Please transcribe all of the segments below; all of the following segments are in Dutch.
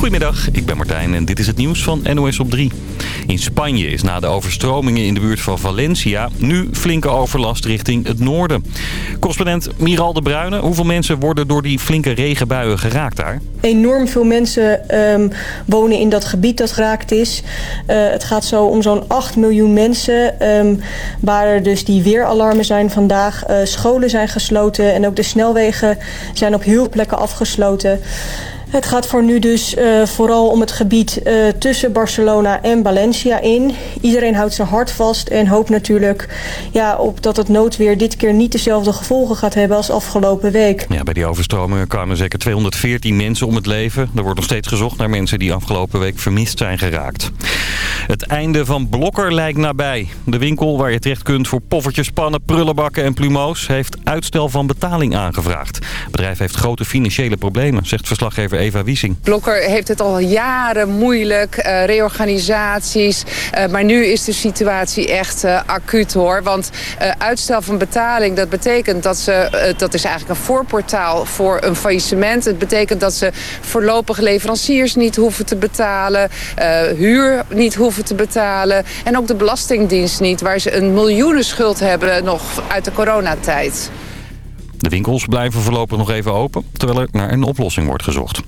Goedemiddag, ik ben Martijn en dit is het nieuws van NOS op 3. In Spanje is na de overstromingen in de buurt van Valencia nu flinke overlast richting het noorden. Correspondent Miral de Bruyne, hoeveel mensen worden door die flinke regenbuien geraakt daar? Enorm veel mensen ehm, wonen in dat gebied dat geraakt is. Uh, het gaat zo om zo'n 8 miljoen mensen um, waar er dus die weeralarmen zijn vandaag. Uh, scholen zijn gesloten en ook de snelwegen zijn op heel veel plekken afgesloten. Het gaat voor nu dus uh, vooral om het gebied uh, tussen Barcelona en Valencia in. Iedereen houdt zijn hart vast en hoopt natuurlijk ja, op dat het noodweer dit keer niet dezelfde gevolgen gaat hebben als afgelopen week. Ja, bij die overstromingen kwamen zeker 214 mensen om het leven. Er wordt nog steeds gezocht naar mensen die afgelopen week vermist zijn geraakt. Het einde van Blokker lijkt nabij. De winkel waar je terecht kunt voor poffertjes, pannen, prullenbakken en plumeaus... heeft uitstel van betaling aangevraagd. Het bedrijf heeft grote financiële problemen, zegt verslaggever Eva Wiesing. Blokker heeft het al jaren moeilijk, uh, reorganisaties. Uh, maar nu is de situatie echt uh, acuut hoor. Want uitstel van betaling, dat betekent dat ze... dat is eigenlijk een voorportaal voor een faillissement. Het betekent dat ze voorlopig leveranciers niet hoeven te betalen. huur niet hoeven te betalen. En ook de Belastingdienst niet, waar ze een miljoenen schuld hebben nog uit de coronatijd. De winkels blijven voorlopig nog even open, terwijl er naar een oplossing wordt gezocht.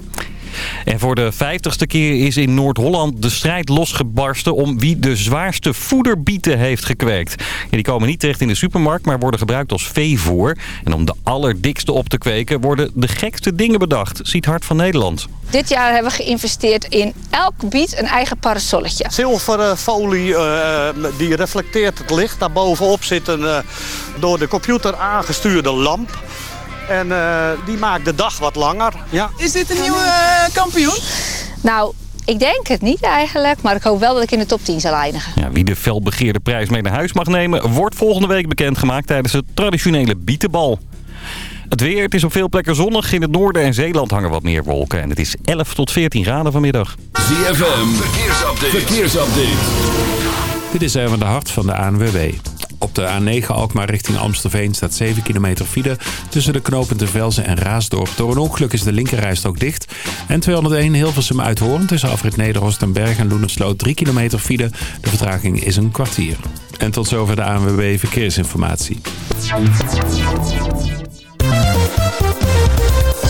En voor de vijftigste keer is in Noord-Holland de strijd losgebarsten om wie de zwaarste voederbieten heeft gekweekt. Ja, die komen niet terecht in de supermarkt, maar worden gebruikt als veevoer. En om de allerdikste op te kweken worden de gekste dingen bedacht, ziet Hart van Nederland. Dit jaar hebben we geïnvesteerd in elk biet een eigen parasolletje. Zilveren folie uh, die reflecteert het licht. Daarbovenop zit een uh, door de computer aangestuurde lamp. En uh, die maakt de dag wat langer. Ja. Is dit een nieuwe uh, kampioen? Nou, ik denk het niet eigenlijk, maar ik hoop wel dat ik in de top 10 zal eindigen. Ja, wie de felbegeerde prijs mee naar huis mag nemen... wordt volgende week bekendgemaakt tijdens het traditionele bietenbal. Het weer, het is op veel plekken zonnig. In het noorden en Zeeland hangen wat meer wolken. En het is 11 tot 14 graden vanmiddag. ZFM, verkeersupdate. verkeersupdate. Dit is even de hart van de ANWB. Op de A9 Alkmaar richting Amstelveen staat 7 kilometer file tussen de knopen te Velzen en Raasdorp. Door een ongeluk is de linkerrijstrook dicht. En 201 Hilversum uit Hoorn tussen Afrit Nederhorst en Berg en Loenersloot 3 kilometer file. De vertraging is een kwartier. En tot zover de ANWB Verkeersinformatie.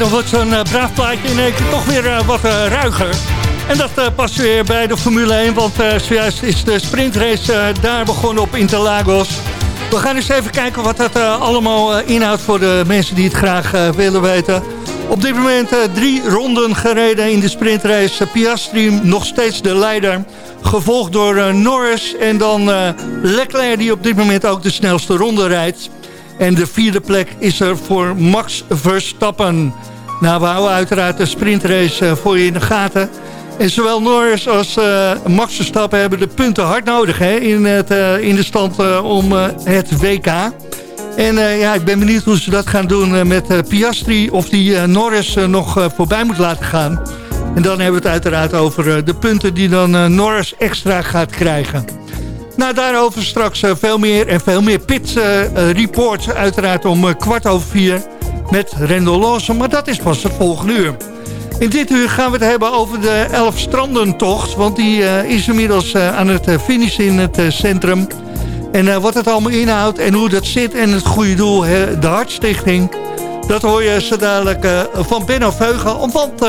Dan wordt zo'n uh, braaf plaatje in één keer toch weer uh, wat uh, ruiger. En dat past weer bij de Formule 1, want zojuist is de sprintrace daar begonnen op Interlagos. We gaan eens even kijken wat dat allemaal inhoudt voor de mensen die het graag willen weten. Op dit moment drie ronden gereden in de sprintrace. Piastri nog steeds de leider. Gevolgd door Norris en dan Leclerc die op dit moment ook de snelste ronde rijdt. En de vierde plek is er voor Max Verstappen. Nou, we houden uiteraard de sprintrace eh, voor je in de gaten. En zowel Norris als uh, Max Verstappen hebben de punten hard nodig hè, in, het, uh, in de stand om het WK. En ja, ik ben benieuwd hoe ze dat gaan doen met Piastri. Of die Norris nog voorbij moet laten gaan. En dan hebben we het uiteraard over de punten die dan Norris extra gaat krijgen. Nou, daarover straks eh, veel meer en veel meer pit reports. Uiteraard om kwart over vier met Rendel. Maar dat is pas het volgende uur. In dit uur gaan we het hebben over de Elf Strandentocht. Want die is inmiddels aan het finishen in het centrum. En wat het allemaal inhoudt en hoe dat zit en het goede doel, de Hartstichting... dat hoor je zo dadelijk van Benno Veugen. Want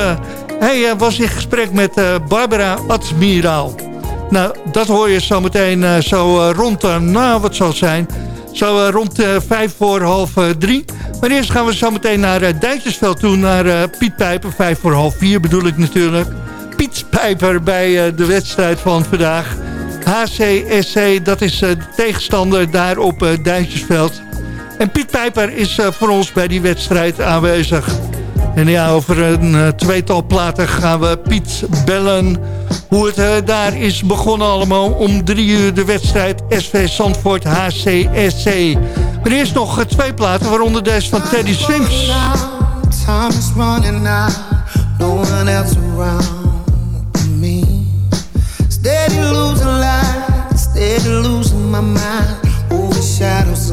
hij was in gesprek met Barbara Admiraal. Nou, dat hoor je zo meteen zo rond, nou wat zal zijn, zo rond vijf voor half drie. Maar eerst gaan we zo meteen naar Duitsersveld toe, naar Piet Pijper, vijf voor half vier bedoel ik natuurlijk. Piet Pijper bij de wedstrijd van vandaag. HCSC, dat is de tegenstander daar op Duitsersveld. En Piet Pijper is voor ons bij die wedstrijd aanwezig. En ja, over een uh, tweetal platen gaan we Piet bellen. Hoe het uh, daar is begonnen allemaal. Om drie uur de wedstrijd SV Zandvoort HCSC. Maar eerst nog uh, twee platen, waaronder deze van Teddy me. Steady losing light, steady losing my mind. Shadows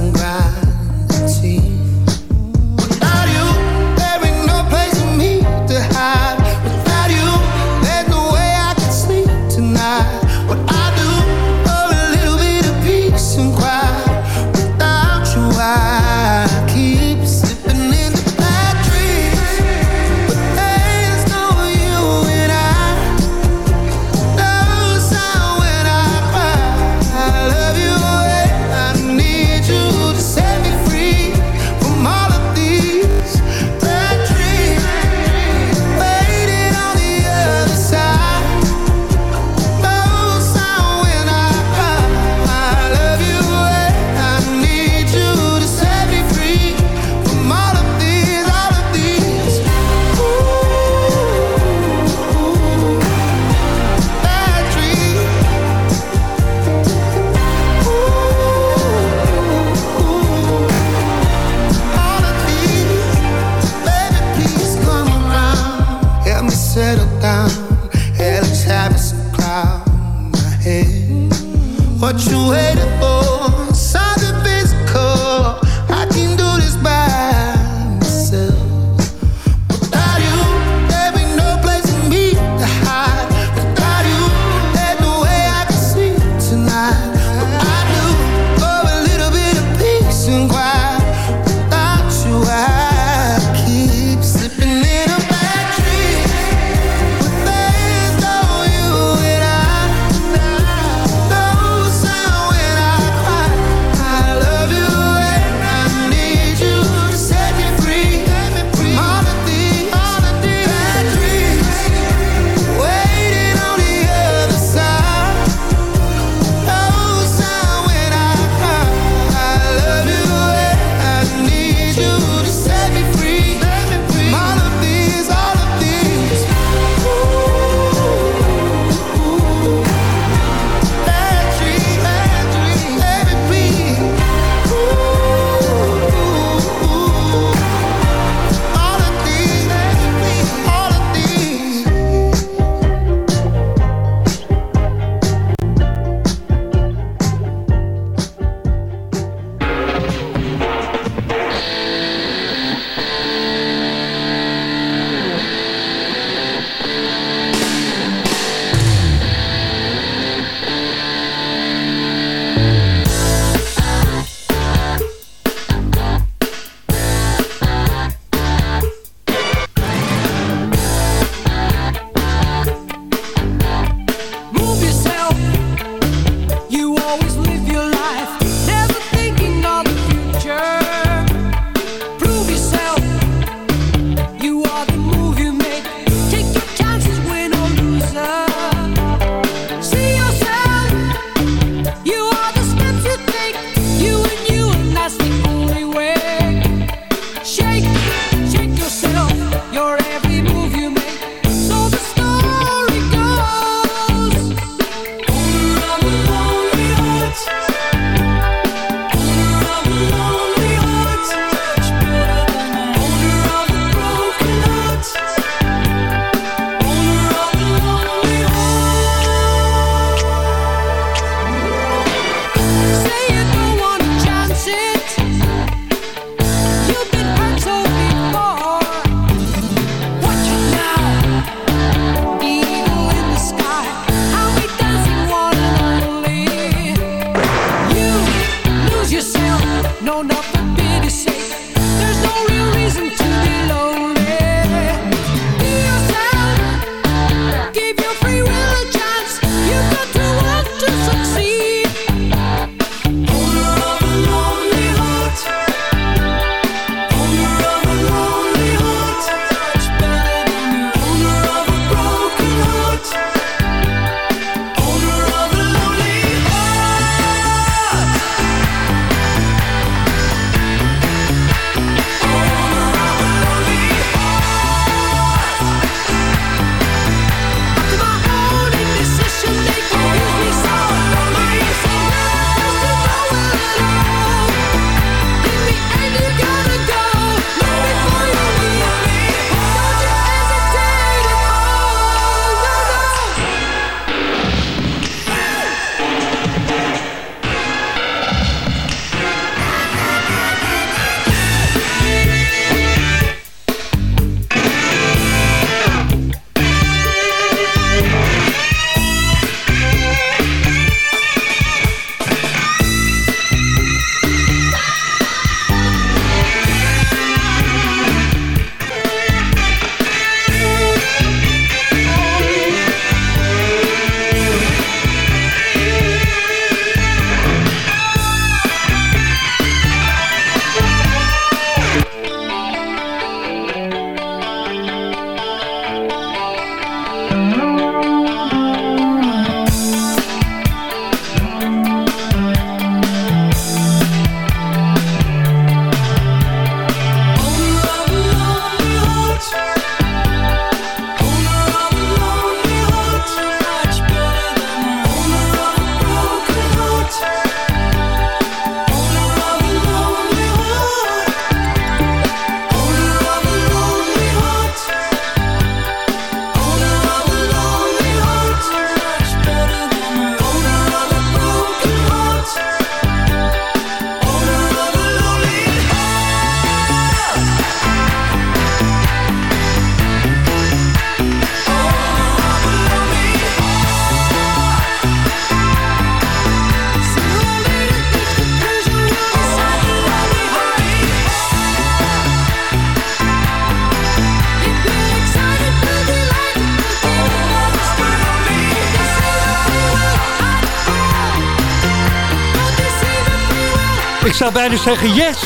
zou bijna zeggen yes.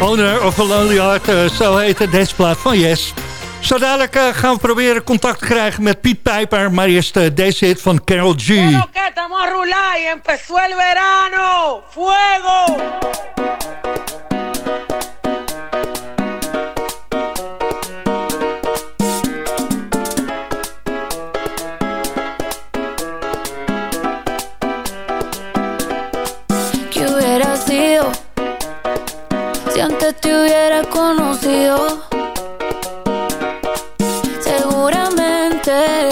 Owner of a Lonely Heart, uh, zo heet deze plaat van Yes. Zo dadelijk uh, gaan we proberen contact te krijgen met Piet Pijper. Maar eerst uh, deze hit van Carol G. Que estamos empezó el verano. ¡Fuego! Te hubiera conocido? Seguramente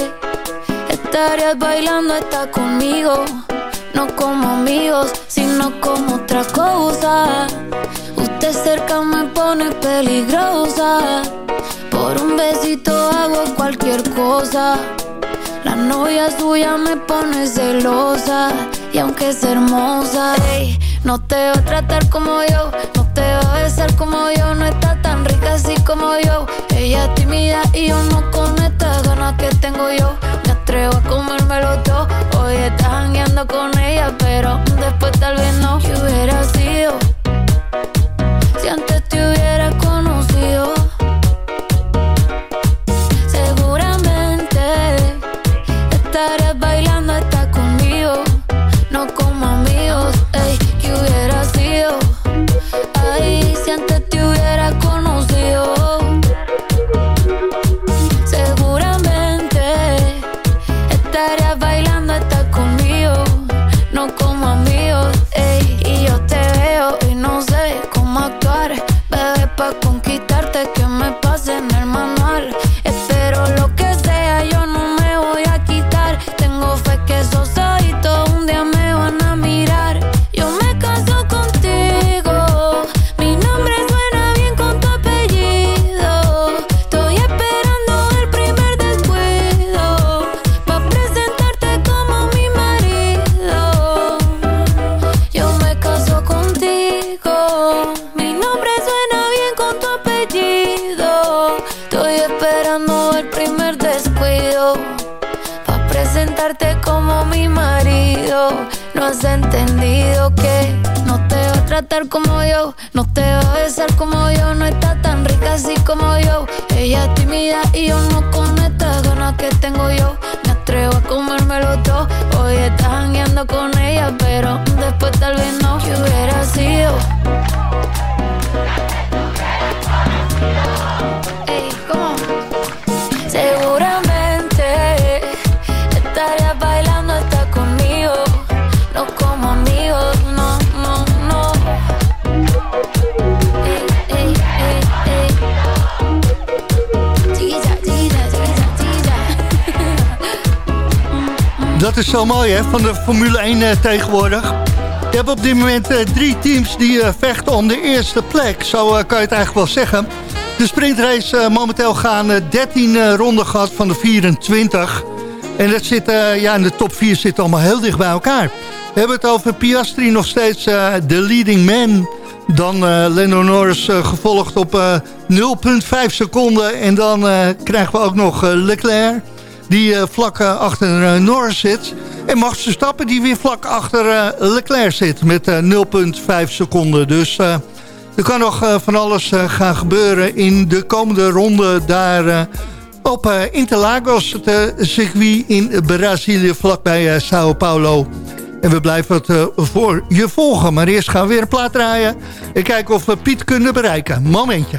estarías bailando hasta conmigo. No como amigos, sino como otra cosa. Usted cerca me pone peligrosa. Por un besito hago cualquier cosa. La novia suya me pone celosa. Y aunque es hermosa, no te va a tratar como yo. Te va a besar como yo. No está tan rica así como yo. Ella es tímida y yo no con estas ganas que tengo yo. Me atrevo a comérmelo todo. Hoy estás jangueando con ella, pero después tal vez no. ¿Qué hubiera sido? Como yo. No te va a besar como yo. No está tan rica así como yo. Ella es tímida y yo no con estas ganas que tengo yo. Me atrevo a comérmelo todo. Hoy estás jangueando con ella, pero después tal vez no. ¿Qué hubiera sido? Ey, ¿cómo? Dat is zo mooi hè, van de Formule 1 uh, tegenwoordig. Je hebt op dit moment uh, drie teams die uh, vechten om de eerste plek. Zo kan je het eigenlijk wel zeggen. De sprintrace momenteel gaan 13 ronden gehad van de 24. En dat zit, ja, in de top 4 zit allemaal heel dicht bij elkaar. We hebben het over Piastri nog steeds de leading man. Dan Lando Norris gevolgd op 0,5 seconden. En dan krijgen we ook nog Leclerc die uh, vlak uh, achter uh, Norris zit. En Max Verstappen die weer vlak achter Leclerc zit met 0,5 seconden. Dus er kan nog van alles gaan gebeuren in de komende ronde daar op Interlagos, het circuit in Brazilië vlakbij Sao Paulo. En we blijven het voor je volgen. Maar eerst gaan we weer een plaat draaien en kijken of we Piet kunnen bereiken. Momentje.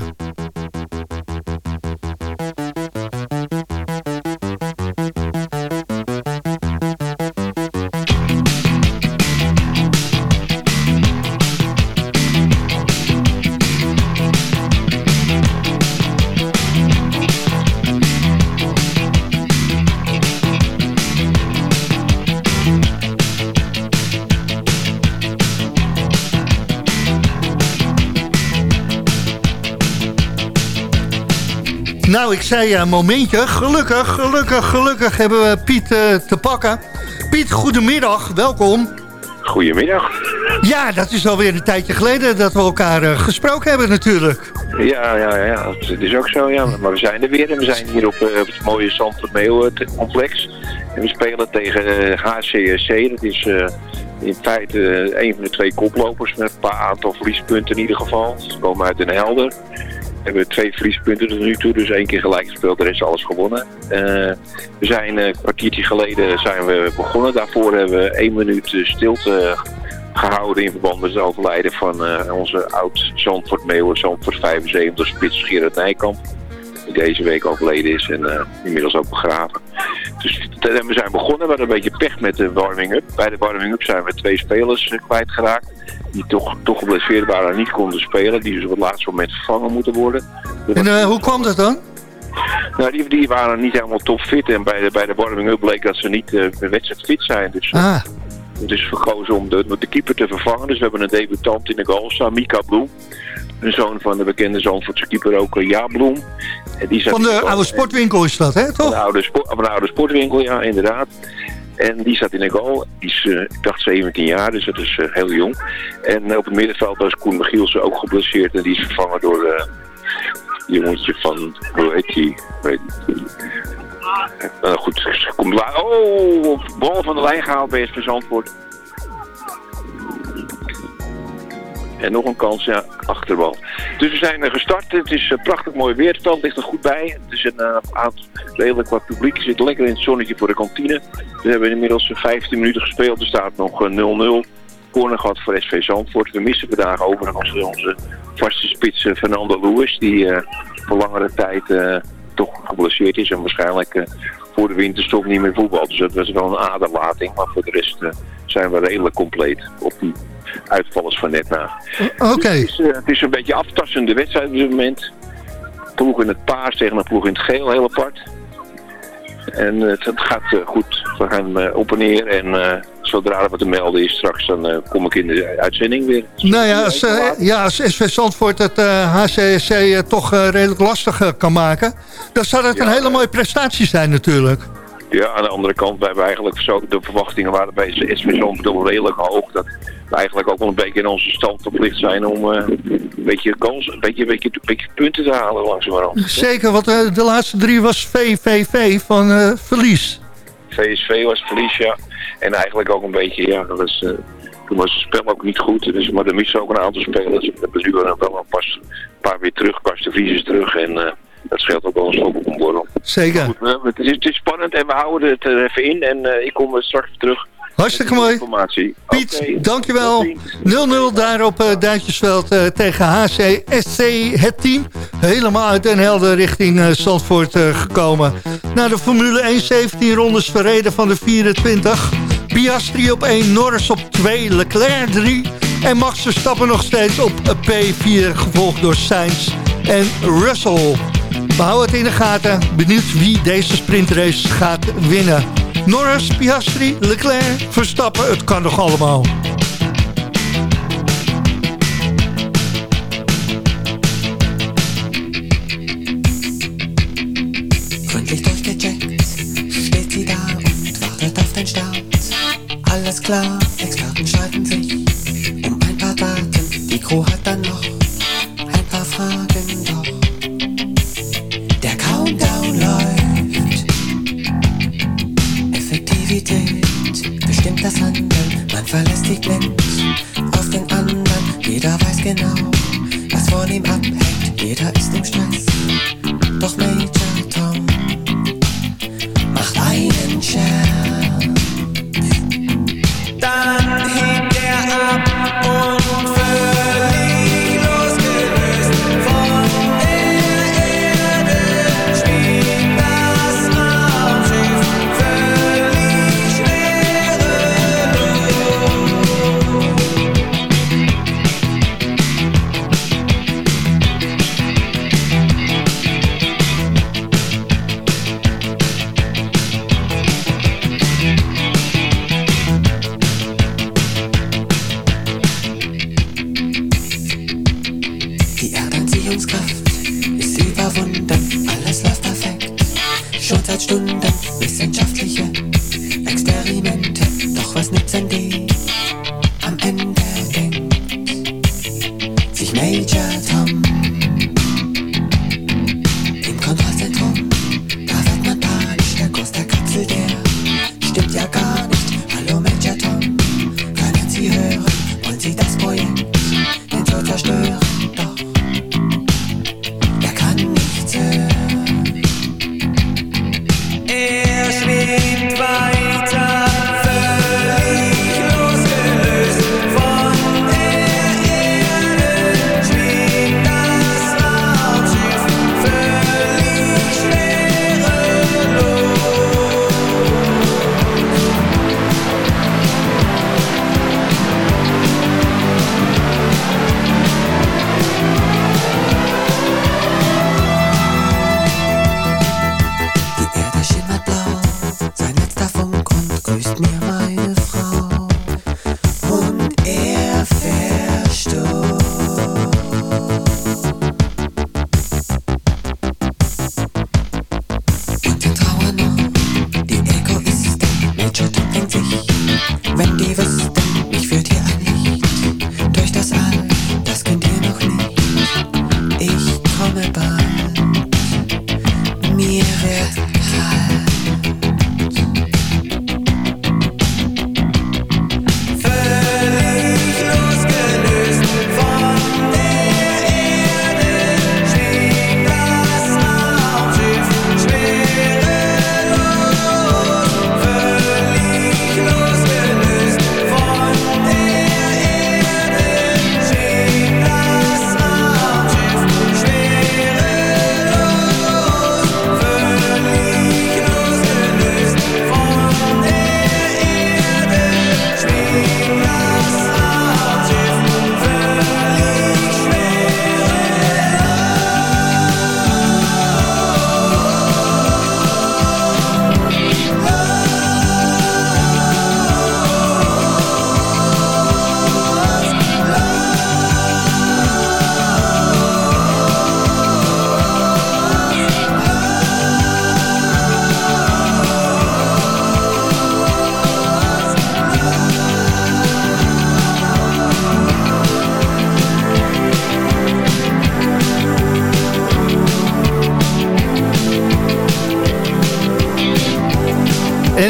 Nou, ik zei een momentje. Gelukkig, gelukkig, gelukkig hebben we Piet uh, te pakken. Piet, goedemiddag. Welkom. Goedemiddag. Ja, dat is alweer een tijdje geleden dat we elkaar uh, gesproken hebben natuurlijk. Ja, ja, ja, het is ook zo, ja. Maar we zijn er weer en we zijn hier op, uh, op het mooie Zandvoort complex. En we spelen tegen HCSC, dat is in feite een van de twee koplopers met een paar aantal verliespunten in ieder geval. Ze komen uit Den Helder. We hebben twee verliespunten tot nu toe, dus één keer gelijk gespeeld, de rest alles gewonnen. Eh, we zijn een kwartiertje geleden zijn we begonnen. Daarvoor hebben we één minuut eh, stilte gehouden in verband met het overlijden van eh, onze oud Zandvoort Meeuwen, Zandvoort 75 spits Gerard Nijkamp. Deze week overleden is en eh, inmiddels ook begraven. Dus t- we zijn begonnen, we hadden een beetje pech met de warming-up. Bij de warming-up zijn we twee spelers eh, kwijtgeraakt. Die toch, toch geblesseerd waren en niet konden spelen. Die dus op het laatste moment vervangen moeten worden. En eh, hoe kwam dat dan? Nou, die, die waren niet helemaal topfit. En bij de, bij de warming-up bleek dat ze niet uh, wedstrijdfit zijn. Dus eh, Ah, het is verkozen om de, de keeper te vervangen. Dus we hebben een debutant in de goal staan, Mika Bloem. Een zoon van de bekende Zandvoortse keeper ook, uh, Ja Bloem. En die van de oude sportwinkel is dat, hè, Van toch? een oude, spo- van een oude sportwinkel, ja, inderdaad. En die zat in de goal. Die is, eh, ik dacht 17 jaar, dus dat is eh, heel jong. En eh, op het middenveld was Koen Michielsen ook geblesseerd. En die is vervangen door eh jongetje van, hoe heet die? Weet Eh, nou goed, komt Oh, bal van de lijn gehaald bij SV Zandvoort. En nog een kans, ja, achterbal. Dus we zijn er gestart. Het is eh, prachtig mooi weer. Het veld ligt er goed bij. Het is een eh, aantal redelijk wat publiek. Zit lekker in het zonnetje voor de kantine. We hebben inmiddels eh, 15 minuten gespeeld. Er staat nog eh, 0-0. Corner gehad voor SV Zandvoort. We missen vandaag overigens onze vaste spits eh, Fernando Lewis. Die eh, voor langere tijd eh, toch geblesseerd is. En waarschijnlijk eh, voor de winterstop niet meer voetbal. Dus dat was wel een aderlating. Maar voor de rest eh, zijn we redelijk compleet op die uitvallers van net na. Oké. Het, is, eh, het is een beetje aftastende wedstrijd op dit moment. Ploeg in het paars tegen een ploeg in het geel, heel apart. En eh, het, het gaat eh, goed. We gaan eh, op en neer. En zodra er wat te melden is straks, dan kom ik in de uitzending weer. Nou ja, als, eh, ja, als SV Zandvoort het eh, HCSC toch redelijk lastig kan maken... dan zou dat een hele mooie prestatie zijn natuurlijk. Ja, aan de andere kant, wij hebben eigenlijk zo, de verwachtingen waren bij SV Zandvoort redelijk hoog. Dat eigenlijk ook wel een beetje in onze stand verplicht zijn om eh, een beetje kans, een beetje, een beetje, een beetje punten te halen langzamerhand. Zeker, want eh, de laatste drie was VVV van eh, verlies. VSV was verlies, ja. En eigenlijk ook een beetje, ja, dat was, eh, toen was het spel ook niet goed. Dus, maar er missen ook een aantal spelers. We hebben nu wel een pas, een paar weer terug. Karsten Vries is terug en dat scheelt ook wel een slok op een borrel. Zeker. Goed, het, is, het is spannend en we houden het er even in. En ik kom straks terug. Hartstikke mooi. Informatie. Piet, dankjewel. 0-0 daar op eh, tegen HCSC, het team. Helemaal uit Den Helder richting eh, Zandvoort gekomen. Na de Formule 1 17 rondes verreden van de 24. Piastri op 1, Norris op 2, Leclerc 3. En Max Verstappen nog steeds op P4, gevolgd door Sainz en Russell. We houden het in de gaten. Benieuwd wie deze sprintrace gaat winnen. Norris, Piastri, Leclerc, Verstappen, het kan nog allemaal. Gründlich durchgecheckt, steht sie da und wartet auf den Start. Alles klar, den Tod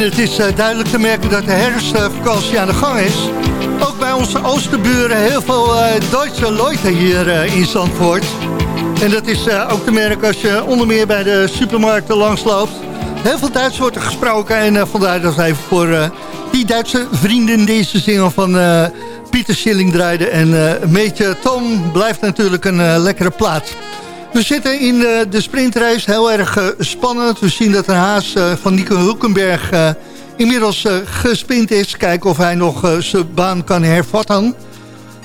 het is eh, duidelijk te merken dat de herfstvakantie aan de gang is. Ook bij onze oosterburen heel veel eh, Duitse Leute hier eh, in Zandvoort. En dat is ook te merken als je onder meer bij de supermarkten langsloopt. Heel veel Duits wordt er gesproken en vandaar dat we even voor die Duitse vrienden deze single van Pieter Schilling draaiden. En eh Meetje Tom blijft natuurlijk een lekkere plaats. We zitten in de, de sprintrace, heel erg eh, spannend. We zien dat een haas eh, van Nico Hulkenberg eh, inmiddels eh, gespind is. Kijken of hij nog eh, zijn baan kan hervatten.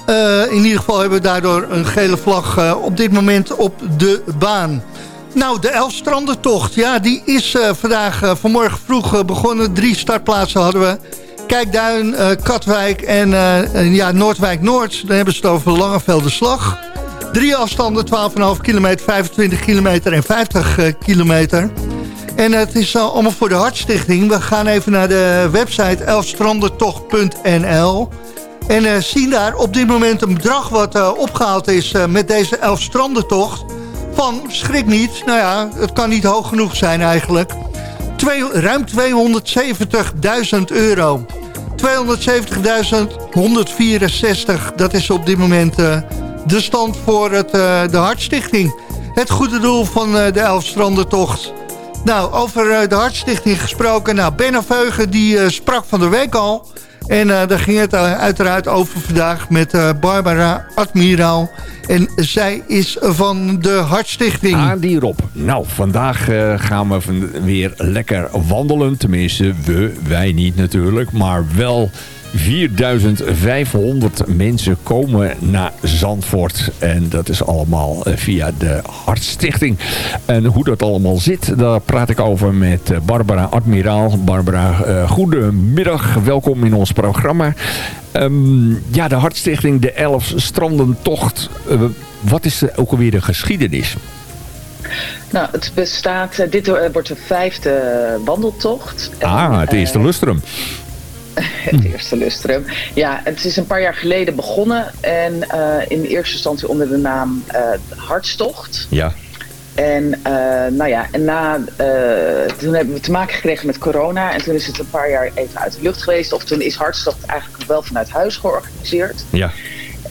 Eh, in ieder geval hebben we daardoor een gele vlag eh, op dit moment op de baan. Nou, de Elfstrandentocht, ja, die is eh, vandaag, eh, vanmorgen vroeg eh, begonnen. Drie startplaatsen hadden we. Kijkduin, eh, Katwijk en eh, en ja, Noordwijk-Noord. Dan hebben ze het over Langevelde Slag. Drie afstanden, 12,5 kilometer, 25 kilometer en 50 eh, kilometer. En het is eh, allemaal voor de Hartstichting. We gaan even naar de website elfstrandentocht.nl. En eh, zien daar op dit moment een bedrag wat eh, opgehaald is met deze Elfstrandentocht. Van, schrik niet, nou ja, het kan niet hoog genoeg zijn eigenlijk. Ruim 270.000 euro. 270.164, dat is op dit moment de stand voor het, eh, de Hartstichting. Het goede doel van eh, de Elfstrandentocht. Nou, over eh, de Hartstichting gesproken. Nou, Ben Veugen die sprak van de week al. En daar ging het uiteraard over vandaag met Barbara Admiraal. En zij is van de Hartstichting. Aan die Rob. Nou, vandaag gaan we van- weer lekker wandelen. Tenminste, we, wij niet natuurlijk. Maar wel 4500 mensen komen naar Zandvoort. En dat is allemaal eh, via de Hartstichting. En hoe dat allemaal zit, daar praat ik over met eh, Barbara Admiraal. Barbara, eh, goedemiddag. Welkom in ons programma. Ehm, ja, de Hartstichting, de Elf Strandentocht. Eh, wat is de, ook alweer de geschiedenis? Nou, het bestaat, dit wordt de vijfde wandeltocht. Ah, het eerste lustrum. het eerste lustrum. Ja, het is een paar jaar geleden begonnen. En eh, in eerste instantie onder de naam eh, Hartstocht. Ja. En uh, nou ja, en na, toen hebben we te maken gekregen met corona. En toen is het een paar jaar even uit de lucht geweest. Of toen is Hartstocht eigenlijk wel vanuit huis georganiseerd. Ja.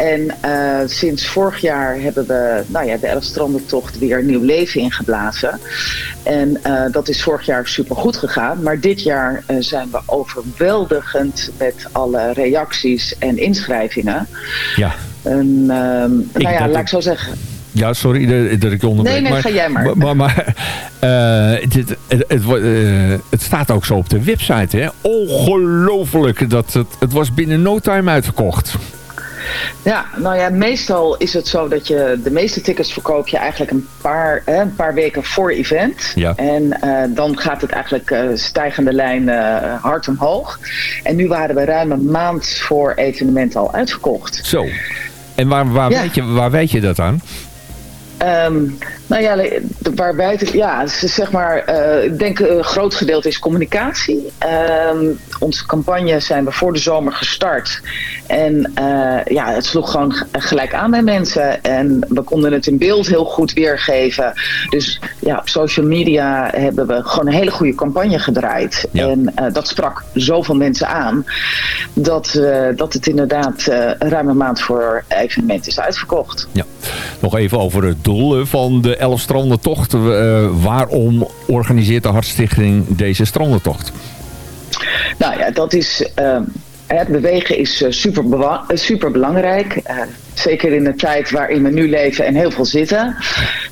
En uh, sinds vorig jaar hebben we nou ja, de Elfstrandentocht weer nieuw leven ingeblazen. En uh, dat is vorig jaar super goed gegaan. Maar dit jaar uh, zijn we overweldigend met alle reacties en inschrijvingen. Ja. En, nou ja, laat ik zo zeggen. Ja, sorry dat ik je onderbreek. Nee, nee, maar, ga jij maar. Maar, maar uh, het, het, het, uh, het, staat ook zo op de website. Hè? Ongelooflijk. Dat het, het was binnen no time uitverkocht. Ja, nou ja, meestal is het zo dat je de meeste tickets verkoop je eigenlijk een paar, hè, een paar weken voor event. Ja. En uh, dan gaat het eigenlijk uh, stijgende lijn uh, hard omhoog. En nu waren we ruim een maand voor evenement al uitverkocht. Zo. En waar, waar, ja. weet, je, waar weet je dat aan? Um, nou ja, waarbij het, ja, zeg maar, uh, ik denk een groot gedeelte is communicatie. Um, onze campagne zijn we voor de zomer gestart. En uh, ja, het sloeg gewoon gelijk aan bij mensen. En we konden het in beeld heel goed weergeven. Dus ja, op social media hebben we gewoon een hele goede campagne gedraaid. Ja. En dat sprak zoveel mensen aan. Dat, dat het inderdaad ruim een maand voor evenement is uitverkocht. Ja. Nog even over het doel van de Elf Strandentocht. Uh, waarom organiseert de Hartstichting deze strandentocht? Nou ja, dat is... Uh, het bewegen is super, super belangrijk. Zeker in de tijd waarin we nu leven en heel veel zitten.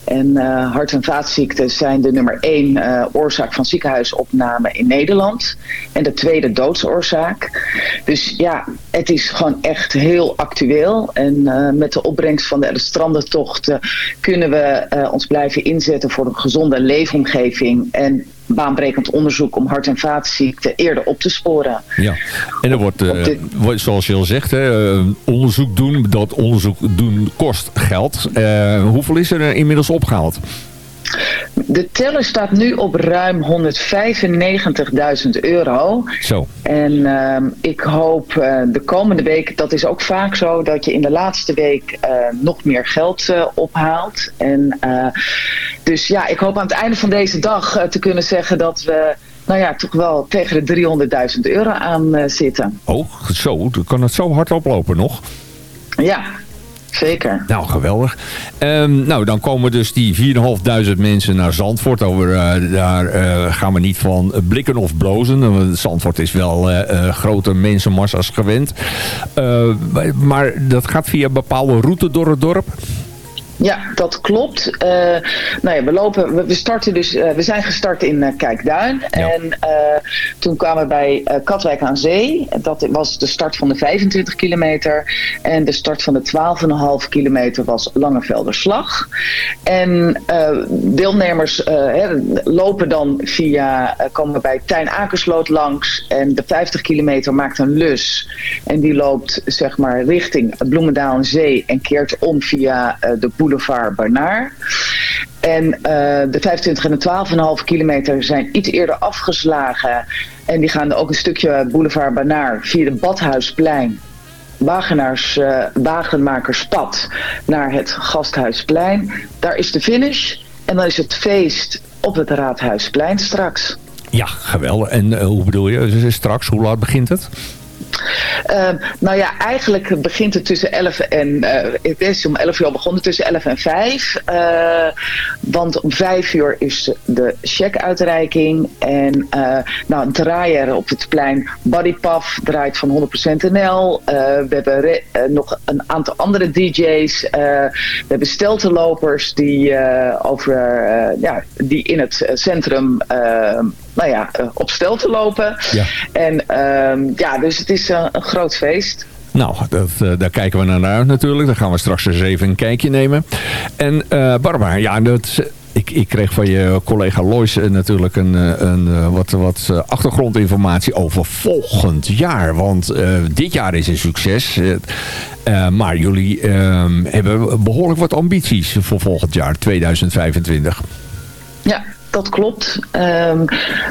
En uh, hart- en vaatziekten zijn de nummer één uh, oorzaak van ziekenhuisopname in Nederland. En de tweede doodsoorzaak. Dus ja, het is gewoon echt heel actueel. En uh, met de opbrengst van de Strandentocht kunnen we ons blijven inzetten voor een gezonde leefomgeving. En baanbrekend onderzoek om hart- en vaatziekten eerder op te sporen. Ja, en er wordt, uh, dit... zoals je al zegt, hè, uh, onderzoek doen, dat onderzoek doen kost geld. Uh, hoeveel is er inmiddels opgehaald? De teller staat nu op ruim 195.000 euro. Zo. En uh, ik hoop uh, de komende week, dat is ook vaak zo, dat je in de laatste week uh, nog meer geld uh, ophaalt. En dus ja, ik hoop aan het einde van deze dag te kunnen zeggen dat we nou ja, toch wel tegen de 300.000 euro aan zitten. Oh, zo. Kan het zo hard oplopen nog? Ja, Zeker. Nou, geweldig. Um, nou, dan komen dus die 4.500 mensen naar Zandvoort. Over, uh, daar uh, gaan we niet van blikken of blozen. Zandvoort is wel uh, grote mensenmassa's gewend. maar dat gaat via bepaalde route door het dorp? Ja, dat klopt. Uh, nou ja, we, lopen, we, we starten dus, uh, we zijn gestart in uh, Kijkduin. Ja. En toen kwamen we bij Katwijk aan Zee. Dat was de start van de 25 kilometer. En de start van de 12,5 kilometer was Langevelderslag. En deelnemers lopen dan via, komen bij Tijn Akersloot langs. En de 50 kilometer maakt een lus. En die loopt zeg maar richting Bloemendaal aan Zee. En keert om via de Boulevard Barnaar. En uh, de 25 en de 12,5 kilometer zijn iets eerder afgeslagen. En die gaan ook een stukje Boulevard Barnaar via de Badhuisplein. Wagenaars, uh, Wagenmakerspad naar het Gasthuisplein. Daar is de finish. En dan is het feest op het Raadhuisplein straks. Ja, geweldig. En uh, hoe bedoel je? Dus straks, hoe laat begint het? Uh, nou ja, eigenlijk begint het tussen 11 en... Uh, het is om 11 uur begonnen, tussen 11 en 5. Uh, want om 5 uur is de check-uitreiking. En nou, een draaier op het plein Bodypuff draait van 100% NL. we hebben nog een aantal andere DJ's. we hebben steltenlopers die, over, ja, die in het centrum nou ja, op stel te lopen. Ja. En uh, ja, dus het is uh, een groot feest. Nou, dat, uh, daar kijken we naar uit natuurlijk. Daar gaan we straks eens even een kijkje nemen. En Barbara, ja, dat, ik, ik kreeg van je collega Lois natuurlijk een, een, wat, wat achtergrondinformatie over volgend jaar. Want dit jaar is een succes. maar jullie ehm, hebben behoorlijk wat ambities voor volgend jaar, 2025. Ja, dat klopt. Um,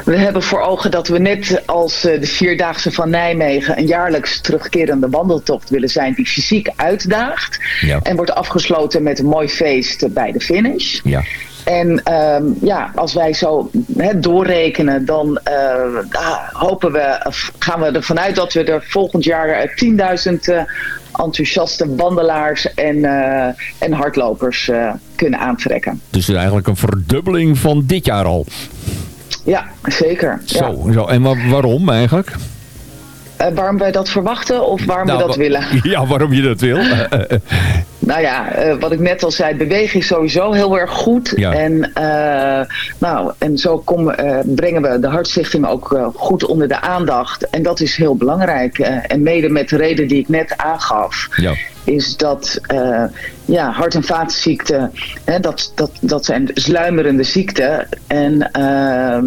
we hebben voor ogen dat we net als uh, de Vierdaagse van Nijmegen een jaarlijks terugkerende wandeltocht willen zijn die fysiek uitdaagt. Ja. En wordt afgesloten met een mooi feest bij de finish. Ja. En ehm, ja, als wij zo hè, doorrekenen, dan eh, ah, hopen we, gaan we ervan uit dat we er volgend jaar eh, 10.000 eh, enthousiaste wandelaars en, eh, en hardlopers eh, kunnen aantrekken. Dus eigenlijk een verdubbeling van dit jaar al. Ja, zeker. Ja. Zo, zo. En wa- waarom eigenlijk? Eh, waarom wij dat verwachten of waarom Nou, we dat wa- willen? Ja, waarom je dat wil. Nou ja, eh, wat ik net al zei, bewegen is sowieso heel erg goed. Ja. En, eh, nou, en zo kom, brengen we de Hartstichting ook goed onder de aandacht. En dat is heel belangrijk. En mede met de reden die ik net aangaf. Ja. Is dat ja, hart- en vaatziekten, hè, dat, dat, dat zijn sluimerende ziekten. En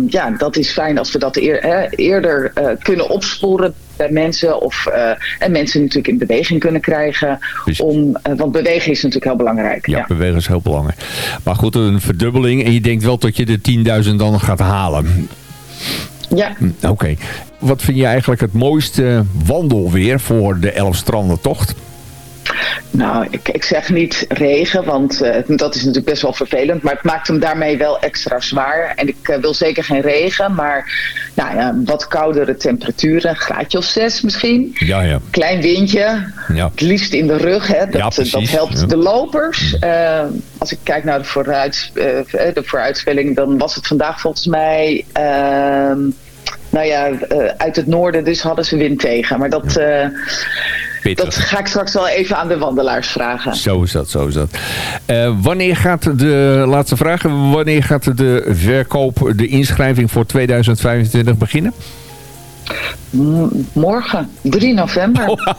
ja, dat is fijn als we dat eer- hè, eerder kunnen opsporen bij mensen. Of, eh, en mensen natuurlijk in beweging kunnen krijgen. Om, eh, want bewegen is natuurlijk heel belangrijk. Ja, Ja. bewegen is heel belangrijk. Maar goed, een verdubbeling. En je denkt wel dat je de 10.000 dan gaat halen. Ja. Hm, Oké. Wat vind je eigenlijk het mooiste wandelweer voor de Elfstrandentocht? Nou, ik, ik zeg niet regen, want eh, dat is natuurlijk best wel vervelend. Maar het maakt hem daarmee wel extra zwaar. En ik eh, wil zeker geen regen, maar nou ja, wat koudere temperaturen. Een graadje of zes misschien. Ja, ja. Klein windje. Ja. Het liefst in de rug. Hè. Dat, Ja, precies. dat helpt Ja. de lopers. Eh, als ik kijk naar de, vooruit, eh, de vooruitspelling, dan was het vandaag volgens mij... ehm, nou ja, eh, uit het noorden dus hadden ze wind tegen. Maar dat, dat ga ik straks wel even aan de wandelaars vragen. Zo is dat, zo is dat. Eh, wanneer gaat de, laatste vraag, wanneer gaat de verkoop, de inschrijving voor 2025 beginnen? M- morgen, 3 november.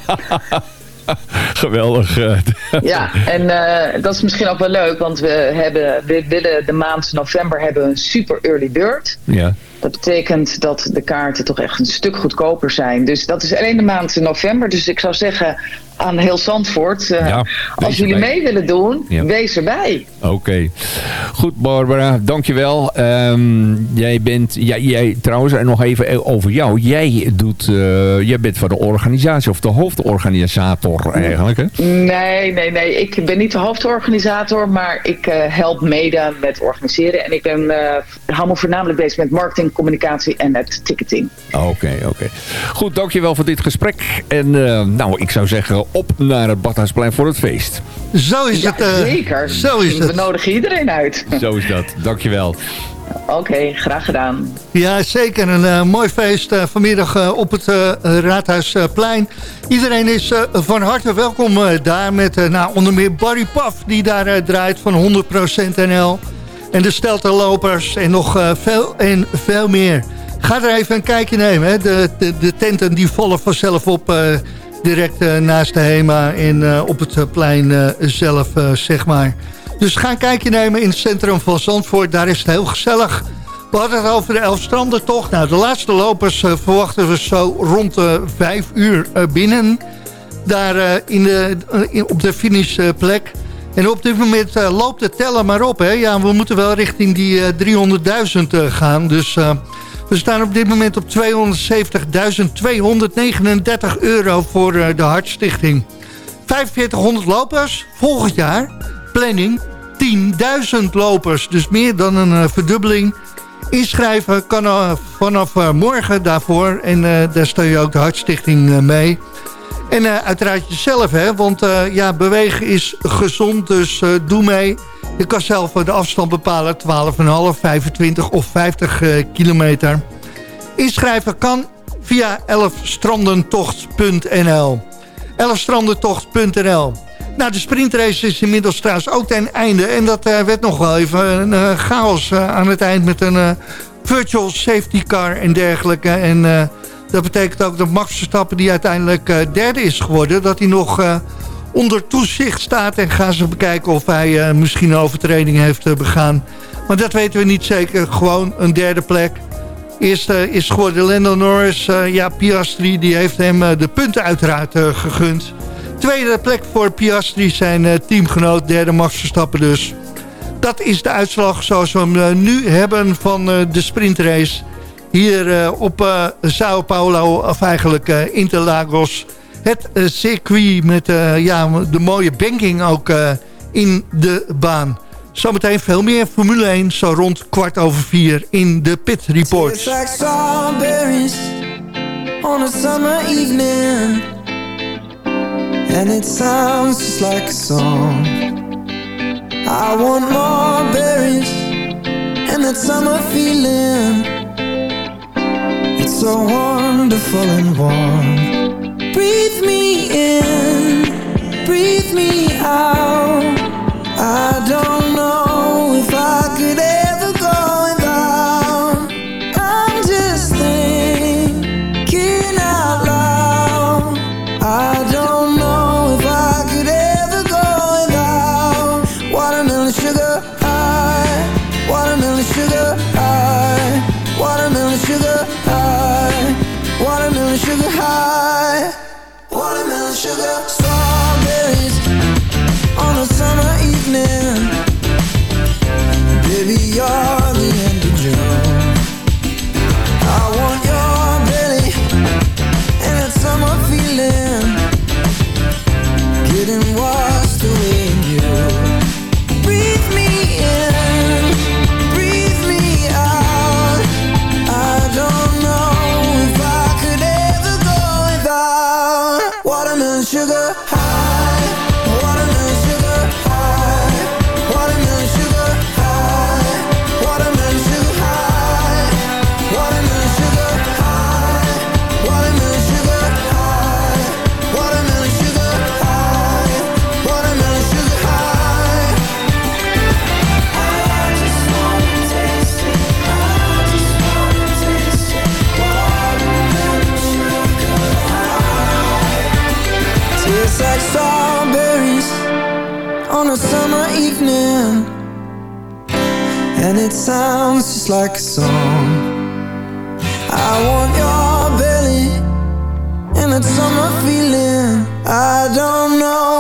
Geweldig. eh. Ja, en eh, dat is misschien ook wel leuk, want we, hebben, we willen de maand november hebben een super early bird. ja. Dat betekent dat de kaarten toch echt een stuk goedkoper zijn. Dus dat is alleen de maand november. Dus ik zou zeggen aan heel Zandvoort, eh, Ja, als jullie erbij. mee willen doen, Ja. wees erbij. Oké. Goed, Barbara, dankjewel. Ehm jij bent, ja, jij, trouwens, en nog even over jou. Jij, doet, eh, jij bent van de organisatie, of de hoofdorganisator eigenlijk, hè? Nee, nee, nee. Ik ben niet de hoofdorganisator, maar ik eh, help mede met organiseren. En ik ben, hou me voornamelijk bezig met marketing, communicatie en het ticketing. Oké, oké. Goed, dankjewel voor dit gesprek. En eh, nou, ik zou zeggen, op naar het Badhuisplein voor het feest. Zo is ja, het. eh, zeker. Zo is We het. nodigen iedereen uit. Zo is dat. Dankjewel. Oké, graag gedaan. Ja, zeker. Een eh, mooi feest eh, vanmiddag op het eh, Raadhuisplein. Iedereen is eh, van harte welkom eh, daar met eh, nou, onder meer Barry Paf... die daar draait van 100% NL. En de stelterlopers en nog eh, veel en veel meer. Ga er even een kijkje nemen. Hè. De, de, de tenten die vallen vanzelf op eh, direct eh, naast de HEMA... en op het plein zelf, zeg maar. Dus ga een kijkje nemen in het centrum van Zandvoort. Daar is het heel gezellig. We hadden het over de Elfstrandentocht. Nou, de laatste lopers verwachten we zo rond de vijf uur binnen. Daar in de, op de finishplek. En op dit moment eh, loopt het tellen maar op. Hè? Ja, we moeten wel richting die eh, 300.000 eh, gaan. Dus eh, we staan op dit moment op 270.239 euro voor eh, de Hartstichting. 4500 lopers volgend jaar. Planning 10.000 lopers. Dus meer dan een eh, verdubbeling. Inschrijven kan eh, vanaf eh, morgen daarvoor. En eh, daar steun je ook de Hartstichting eh, mee. En eh, uiteraard jezelf, hè. Want eh, ja, bewegen is gezond, dus eh, doe mee. Je kan zelf de afstand bepalen. 12,5, 25 of 50 eh, kilometer. Inschrijven kan via 11strandentocht.nl 11strandentocht.nl Nou, de sprintrace is inmiddels trouwens ook ten einde. En dat werd nog wel even een chaos aan het eind met een virtual safety car en dergelijke. En dat betekent ook dat Max Verstappen, die uiteindelijk eh, derde is geworden... dat hij nog eh, onder toezicht staat en gaan ze bekijken of hij eh, misschien een overtreding heeft begaan. Maar dat weten we niet zeker. Gewoon een derde plek. Eerste is geworden Lando Norris. Ja, Piastri die heeft hem de punten uiteraard gegund. Tweede plek voor Piastri, zijn teamgenoot. Derde Max Verstappen dus. Dat is de uitslag zoals we hem nu hebben van de sprintrace. Hier eh, op eh, Sao Paulo, of eigenlijk eh, Interlagos. Het circuit met ja, de mooie banking ook in de baan. Zometeen veel meer Formule 1, zo rond kwart over vier in de Pit Reports. on a summer evening And it sounds just like a song I want more berries And that summer feeling so wonderful and warm. Breathe me in, breathe me out. wanna feeling. I don't know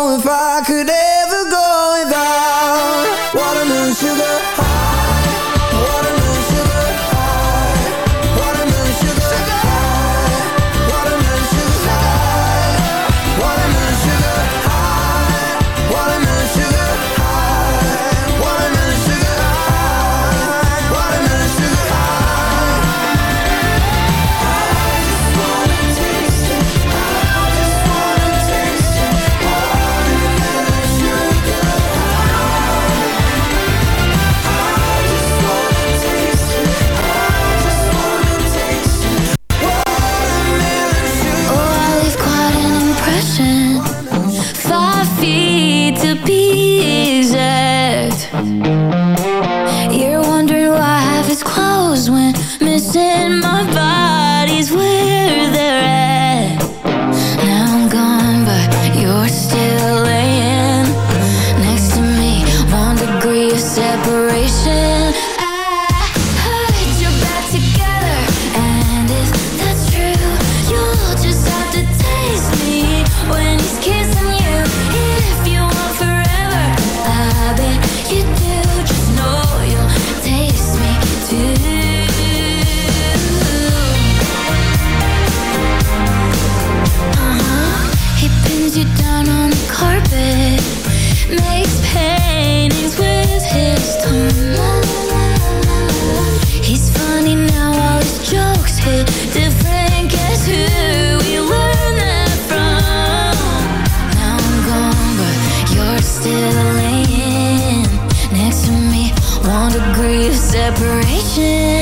separation.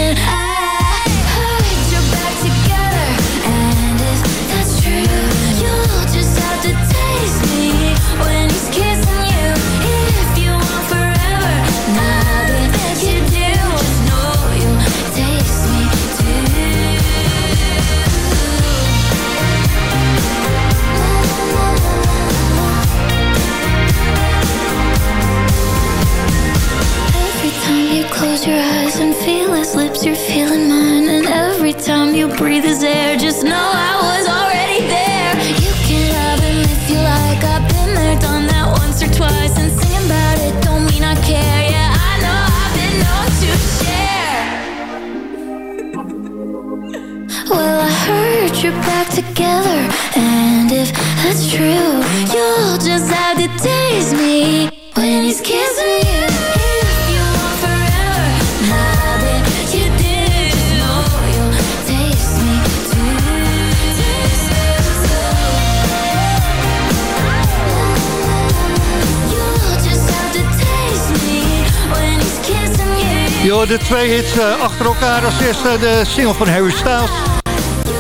Twee hits uh, achter elkaar. Als eerste de single van Harry Styles.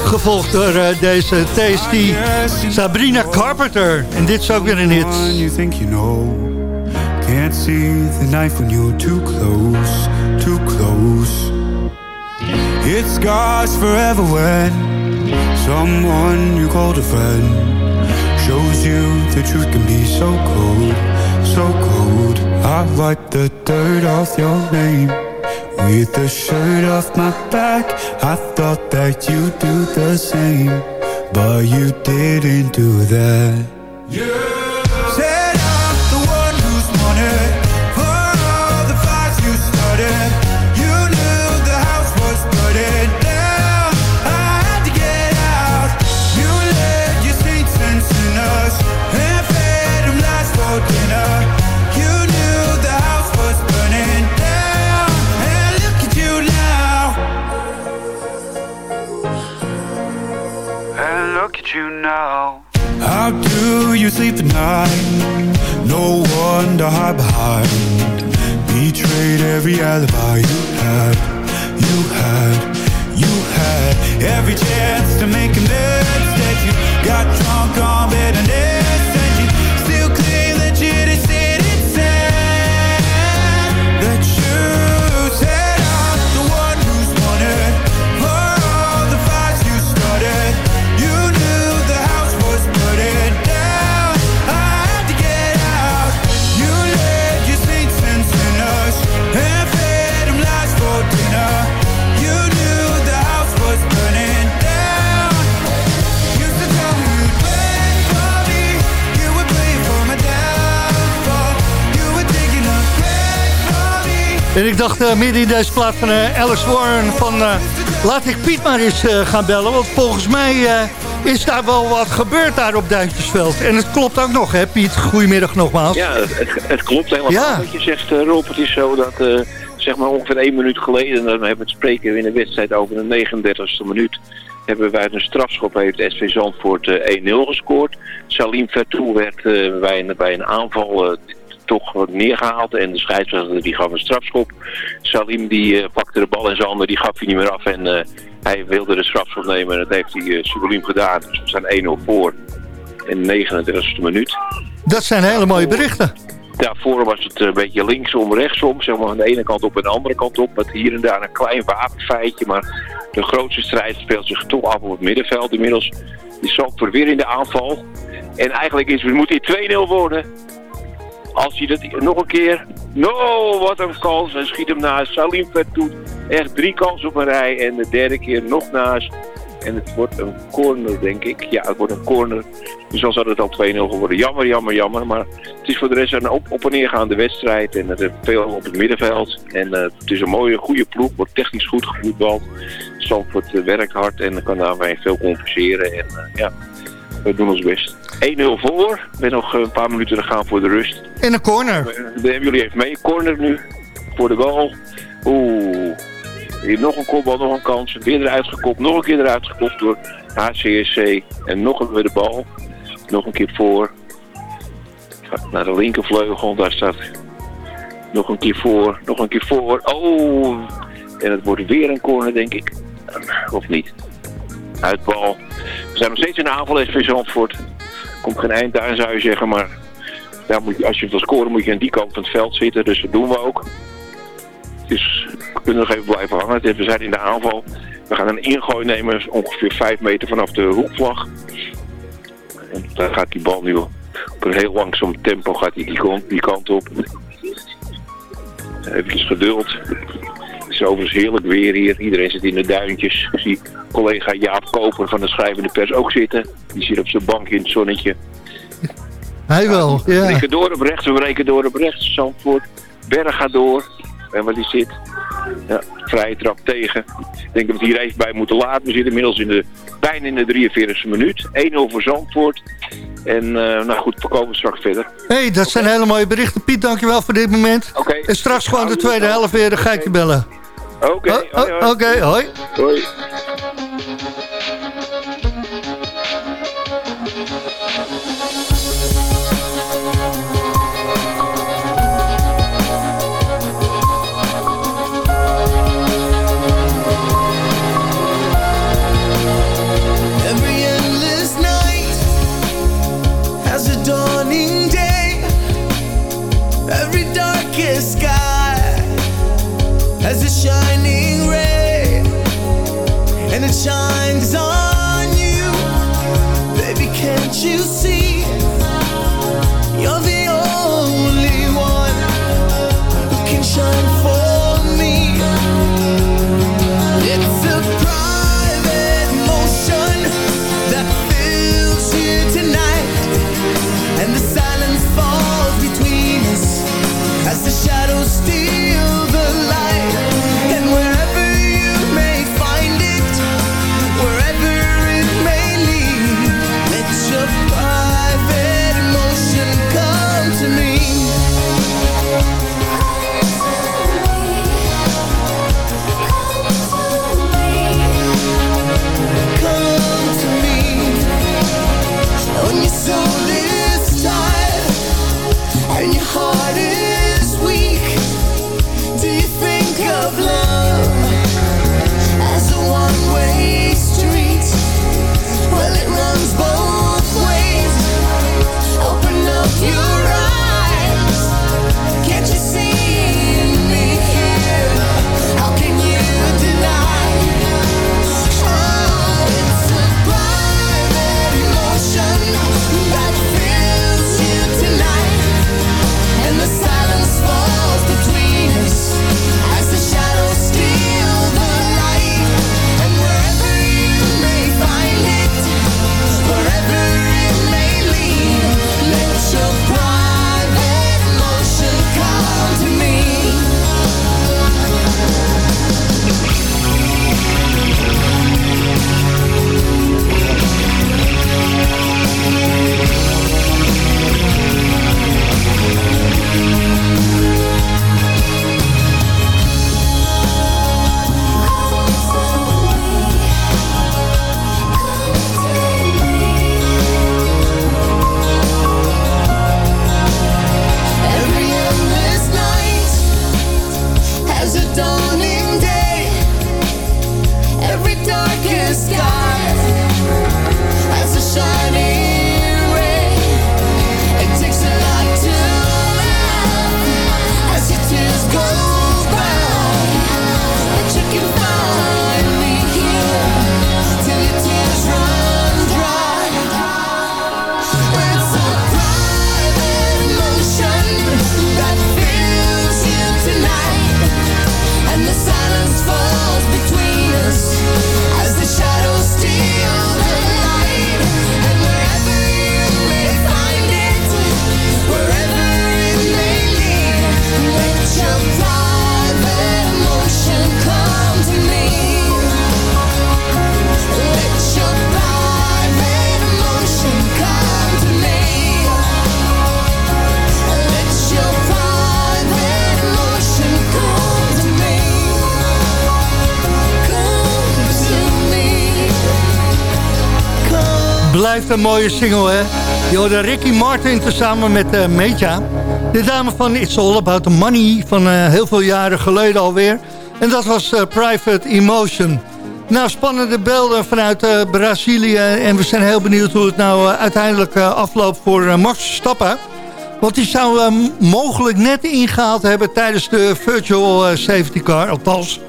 Gevolgd door uh, deze tasty Sabrina Carpenter. En dit is ook weer een hit. You think you know. Can't see the knife when you're too close, too close. It scars forever when someone you called a friend shows you the truth can be so cold, so cold. I wipe the dirt off your name with the shirt off my back. I thought that you'd do the same, but you didn't do that. Yeah. Night? No to hide behind. Betrayed every alibi you had, En ik dacht uh, midden in deze plaat van uh, Alice Warren van... Uh, laat ik Piet maar eens gaan bellen. Want volgens mij is daar wel wat gebeurd daar op Duintjesveld. En het klopt ook nog, hè Piet? Goedemiddag nogmaals. Ja, het, het, klopt helemaal Ja. wat je zegt, Rob. Het is zo dat, eh, zeg maar ongeveer één minuut geleden... dan hebben we het spreken in de wedstrijd over de 39e minuut... hebben wij een strafschop heeft SV Zandvoort eh, 1-0 gescoord. Salim Vertoe werd eh, bij, een, bij een aanval... eh, toch wat neergehaald en de scheidsrechter die gaf een strafschop. Salim die eh, pakte de bal in zijn handen, die gaf hij niet meer af en eh, hij wilde de strafschop nemen en dat heeft hij uh, subliem gedaan. Dus we staan 1-0 voor in de 39e minuut. Dat zijn hele mooie berichten. Daarvoor was het een beetje linksom, rechtsom. Zeg maar van de ene kant op en de andere kant op. Met hier en daar een klein wapenfeitje. Maar de grootste strijd speelt zich toch af op het middenveld. Inmiddels is Zandvoort weer in de aanval. En eigenlijk is het moet hier 2-0 worden. Als hij dat nog een keer... No, wat een kans. En schiet hem naast. Salim doet echt drie kansen op een rij. En de derde keer nog naast. En het wordt een corner, denk ik. Ja, het wordt een corner. Dus dan zal het al 2-0 geworden. Jammer, jammer, jammer. Maar het is voor de rest een op, op en neergaande wedstrijd. En het is veel op het middenveld. En uh, het is een mooie, goede ploeg. Wordt technisch goed gevoetbald. Zandvoort uh, werkt hard en kan daarmee veel compenseren. En uh, ja, we doen ons best. 1-0 voor. Met nog een paar minuten te gaan voor de rust. In een corner. We hebben jullie even mee. Corner nu. Voor de goal. Oeh. Hier nog een kopbal, nog een kans. Weer eruit gekopt. Nog een keer eruit gekopt door HCSC. En nog een weer de bal. Nog een keer voor. Naar de linkervleugel. Daar staat nog een keer voor. Nog een keer voor. Oh. En het wordt weer een corner, denk ik. Of niet? Uitbal. We zijn nog steeds in de aanval SV Zandvoort. Komt geen eind aan, zou je zeggen. Maar daar moet je, als je wil scoren, moet je aan die kant van het veld zitten. Dus dat doen we ook. Dus we kunnen nog even blijven hangen. We zijn in de aanval. We gaan een ingooi nemen, ongeveer 5 meter vanaf de hoekvlag. En daar gaat die bal nu op een heel langzaam tempo gaat die, die, kant, die kant op. Even geduld. Is overigens heerlijk weer hier. Iedereen zit in de duintjes. Ik zie collega Jaap Koper van de schrijvende pers ook zitten. Die zit op zijn bank in het zonnetje. Hij wel, We ja. breken door op rechts, we breken door op rechts. Zandvoort, Berg gaat door. En waar die zit. Ja, vrije trap tegen. Ik denk dat we het hier even bij moeten laten. We zitten inmiddels in de, bijna in de 43e minuut. 1-0 voor Zandvoort. En uh, nou goed, we komen straks verder. hey, dat zijn hele mooie berichten. Piet, dankjewel voor dit moment. En straks gewoon de tweede helft weer, dan ga ik je bellen. Oké, okay, oh, oh, Oké, okay, hoi. Hoi. Blijft een mooie single, hè? Je hoorde Ricky Martin tezamen met uh, Meja. De dame van It's All About The Money van eh, heel veel jaren geleden alweer. En dat was eh, Private Emotion. Nou, spannende beelden vanuit Brazilië. En we zijn heel benieuwd hoe het nou uiteindelijk afloopt voor Max Stappen. Want die zou mogelijk net ingehaald hebben tijdens de Virtual Safety Car. Althans,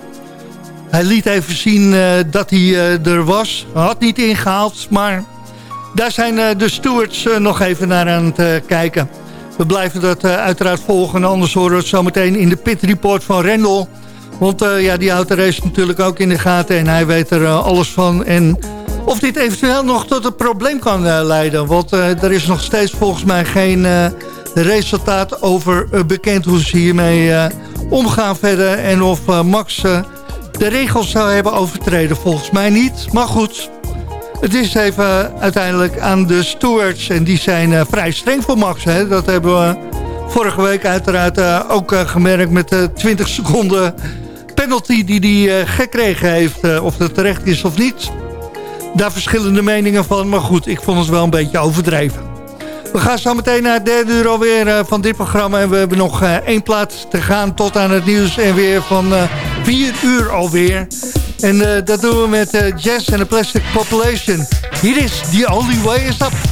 hij liet even zien dat hij er was. Had niet ingehaald, maar daar zijn uh, de stewards uh, nog even naar aan het uh, kijken. We blijven dat uiteraard volgen. Anders horen we het zometeen in de pit report van Rendel. Want ja, die houdt de race natuurlijk ook in de gaten. En hij weet er alles van. En of dit eventueel nog tot een probleem kan leiden. Want er is nog steeds volgens mij geen resultaat over bekend hoe ze hiermee omgaan verder. En of Max de regels zou hebben overtreden. Volgens mij niet. Maar goed, het is even uiteindelijk aan de stewards. En die zijn uh, vrij streng voor Max. Hè? Dat hebben we vorige week uiteraard uh, ook uh, gemerkt met de 20 seconden penalty die hij gekregen heeft. of dat terecht is of niet. Daar verschillende meningen van. Maar goed, ik vond het wel een beetje overdreven. We gaan zo meteen naar het derde uur alweer van dit programma. En we hebben nog één plaats te gaan tot aan het nieuws. En weer van vier uur alweer. En uh, dat doen we met uh, Jazz en de Plastic Population. Hier is The Only Way Is Up.